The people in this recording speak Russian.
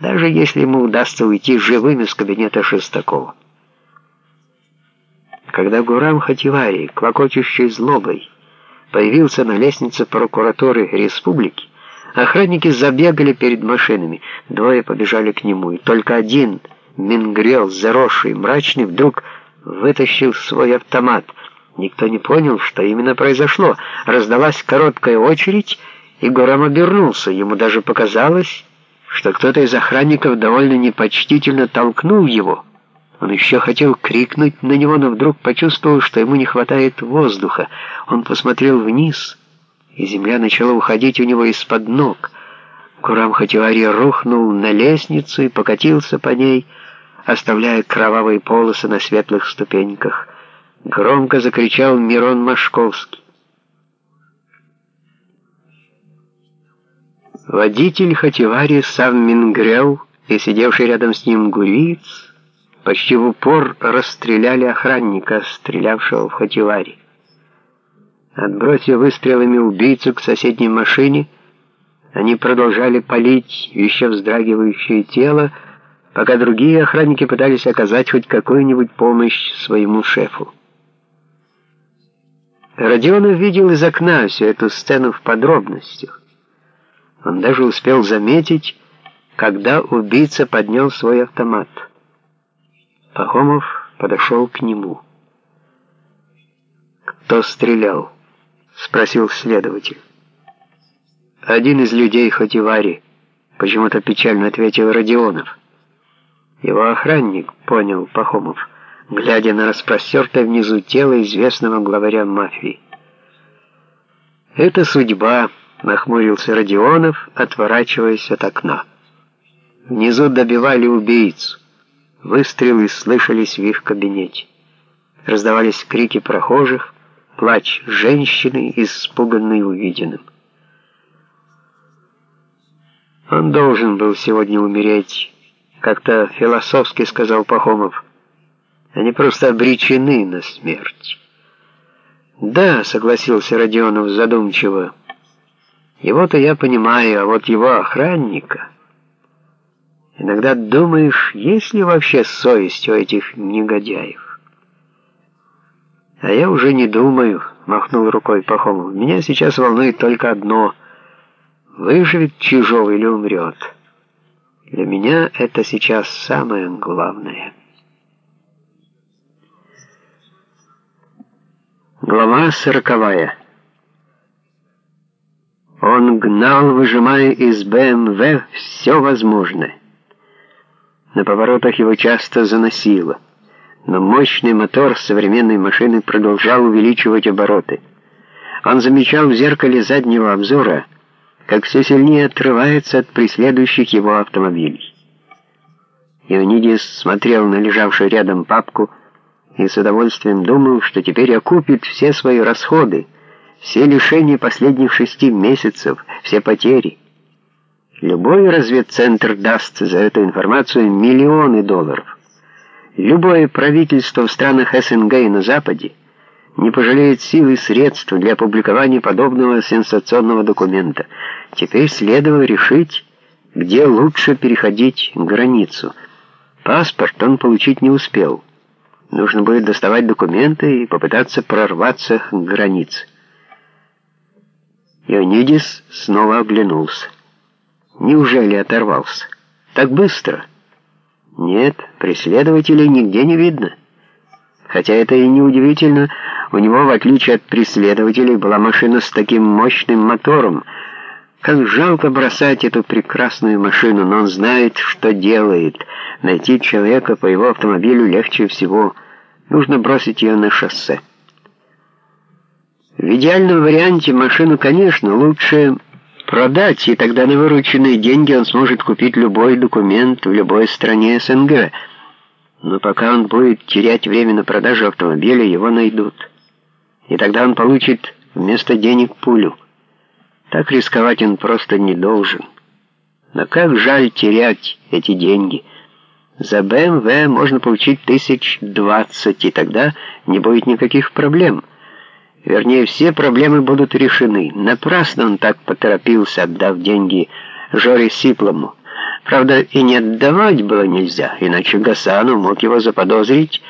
даже если ему удастся уйти живым из кабинета Шестакова. Когда Гурам Хативари, клокочущий злобой, появился на лестнице прокуратуры республики, охранники забегали перед машинами, двое побежали к нему, и только один, Мингрел, заросший, мрачный, вдруг вытащил свой автомат. Никто не понял, что именно произошло. Раздалась короткая очередь, и Гурам обернулся. Ему даже показалось, что кто-то из охранников довольно непочтительно толкнул его. Он еще хотел крикнуть на него, но вдруг почувствовал, что ему не хватает воздуха. Он посмотрел вниз, и земля начала уходить у него из-под ног. Курам Хатиари рухнул на лестницу и покатился по ней, оставляя кровавые полосы на светлых ступеньках. Громко закричал Мирон Машковский. Водитель Хативари сам Мингрел и сидевший рядом с ним гуриец почти в упор расстреляли охранника, стрелявшего в Хативари. Отбросив выстрелами убийцу к соседней машине, они продолжали палить еще вздрагивающее тело, пока другие охранники пытались оказать хоть какую-нибудь помощь своему шефу. Родионов видел из окна всю эту сцену в подробностях. Он даже успел заметить, когда убийца поднял свой автомат. Пахомов подошел к нему. «Кто стрелял?» — спросил следователь. «Один из людей Хативари», — почему-то печально ответил Родионов. «Его охранник», — понял Пахомов, глядя на распростертое внизу тело известного главаря мафии. «Это судьба», — нахмурился Родионов, отворачиваясь от окна. Внизу добивали убийцу. Выстрелы слышались в их кабинете. Раздавались крики прохожих, плач женщины, испуганной увиденным. «Он должен был сегодня умереть», — как-то философски сказал Пахомов. «Они просто обречены на смерть». «Да», — согласился Родионов задумчиво. «Его-то я понимаю, а вот его охранника...» Иногда думаешь, есть ли вообще совесть у этих негодяев. А я уже не думаю, махнул рукой Пахомов. Меня сейчас волнует только одно — выживет Чижов или умрет. Для меня это сейчас самое главное. Глава сороковая. Он гнал, выжимая из БМВ все возможное. На поворотах его часто заносило, но мощный мотор современной машины продолжал увеличивать обороты. Он замечал в зеркале заднего обзора, как все сильнее отрывается от преследующих его автомобилей. Ионидис смотрел на лежавшую рядом папку и с удовольствием думал, что теперь окупит все свои расходы, все лишения последних шести месяцев, все потери. Любой разведцентр даст за эту информацию миллионы долларов. Любое правительство в странах СНГ и на Западе не пожалеет сил и средств для опубликования подобного сенсационного документа. Теперь следовало решить, где лучше переходить границу. Паспорт он получить не успел. Нужно будет доставать документы и попытаться прорваться к границе. Ионидис снова оглянулся. Неужели оторвался? Так быстро? Нет, преследователей нигде не видно. Хотя это и не удивительно, у него, в отличие от преследователей, была машина с таким мощным мотором. Как жалко бросать эту прекрасную машину, но он знает, что делает. Найти человека по его автомобилю легче всего. Нужно бросить ее на шоссе. В идеальном варианте машину, конечно, лучше продать, и тогда на вырученные деньги он сможет купить любой документ в любой стране СНГ. Но пока он будет терять время на продажу автомобиля, его найдут. И тогда он получит вместо денег пулю. Так рисковать он просто не должен. Но как жаль терять эти деньги. За БМВ можно получить тысяч двадцать, и тогда не будет никаких проблем. Вернее, все проблемы будут решены. Напрасно он так поторопился, отдав деньги Жоре Сиплому. Правда, и не отдавать было нельзя, иначе Гасану мог его заподозрить